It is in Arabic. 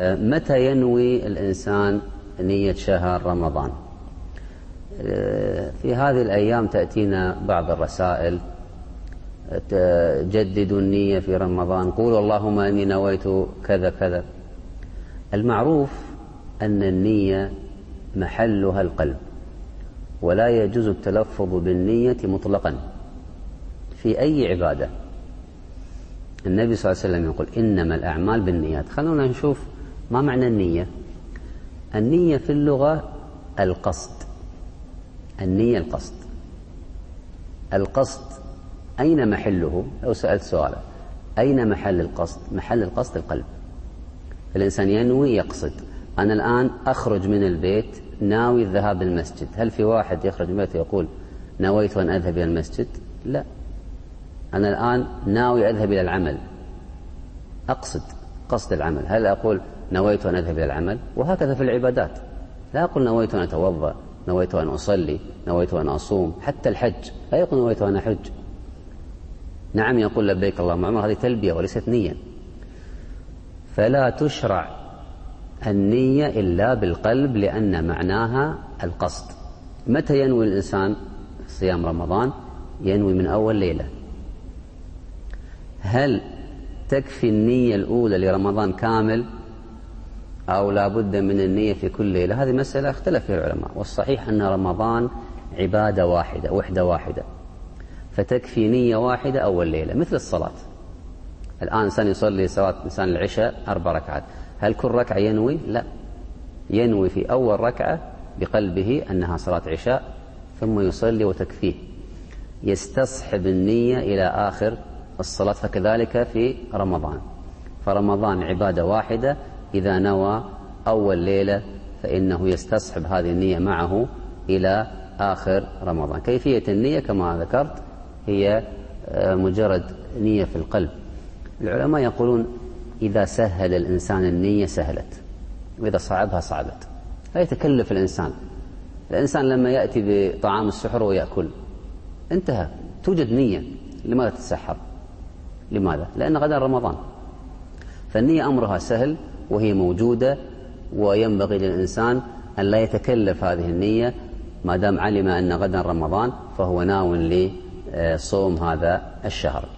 متى ينوي الإنسان نية شهر رمضان؟ في هذه الأيام تأتينا بعض الرسائل جددوا النية في رمضان قولوا اللهم إني نويت كذا كذا. المعروف أن النية محلها القلب ولا يجوز التلفظ بالنية مطلقا. في أي عبادة؟ النبي صلى الله عليه وسلم يقول إنما الأعمال بالنيات. خلونا نشوف ما معنى النية؟ النية في اللغة القصد. النية القصد. القصد أين محله؟ لو سألت سؤالا أين محل القصد؟ محل القصد القلب. الإنسان ينوي يقصد. أنا الآن أخرج من البيت ناوي الذهاب للمسجد هل في واحد يخرج من بيته يقول نويت أن أذهب إلى المسجد؟ لا. أنا الآن ناوي أذهب إلى العمل. أقصد قصد العمل. هل أقول نويت أن أذهب إلى العمل وهكذا في العبادات. لا أقول نويت أن أتوضأ نويت أن أصلي نويت أن أصوم حتى الحج. لا يقول نويت أن أحج. نعم يقول لبيك اللهم عمر هذه تلبية وليست نية. فلا تشرع النية إلا بالقلب لأن معناها القصد. متى ينوي الإنسان صيام رمضان؟ ينوي من أول ليلة. هل تكفي النية الأولى لرمضان كامل؟ أو لا بد من النية في كل ليلة. هذه مسألة اختلف فيها العلماء والصحيح أن رمضان عبادة واحدة وحدة واحدة فتكفي نية واحدة أول ليلة مثل الصلاة. الآن إنسان يصلي صلاة إنسان العشاء أربع ركعات. هل كل ركعة ينوي؟ لا. ينوي في أول ركعة بقلبه أنها صلاة عشاء ثم يصلي وتكفيه. يستصحب النية إلى آخر الصلاة فكذلك في رمضان. فرمضان عبادة واحدة إذا نوى أول ليلة فإنه يستصحب هذه النية معه إلى آخر رمضان. كيفية النية كما ذكرت هي مجرد نية في القلب. العلماء يقولون إذا سهل الإنسان النية سهلت وإذا صعبها صعبت. لا يتكلف الإنسان. الإنسان لما يأتي بطعام السحر ويأكل انتهى. توجد نية. لماذا تتسحر؟ لماذا؟ لأن غدا رمضان. فالنية أمرها سهل وهي موجودة وينبغي للإنسان أن لا يتكلف هذه النية ما دام علم أن غدا رمضان فهو ناو لصوم هذا الشهر.